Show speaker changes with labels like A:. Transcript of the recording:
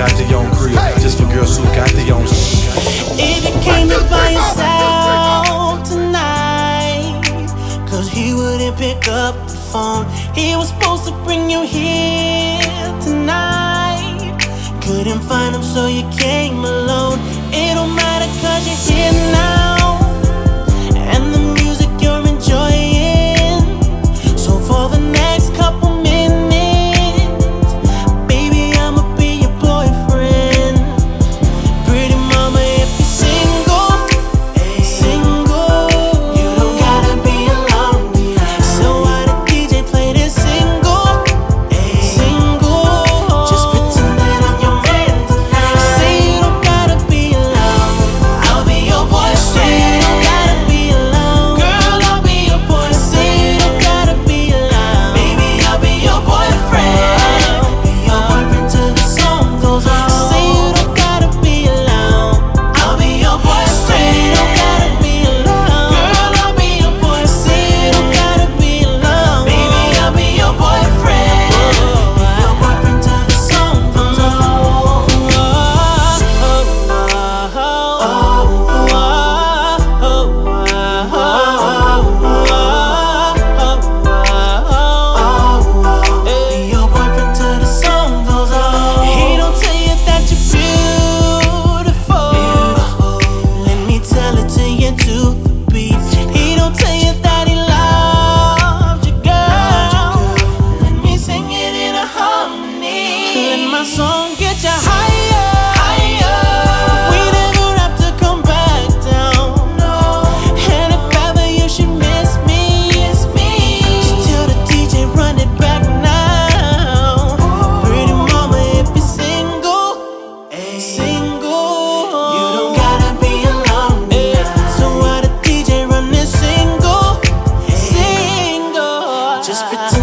A: got their own crib. This for girls who got their own.
B: If you came in by yourself tonight, cause he wouldn't pick up the phone. He was supposed to bring you here tonight. Couldn't find him, so you came just pretend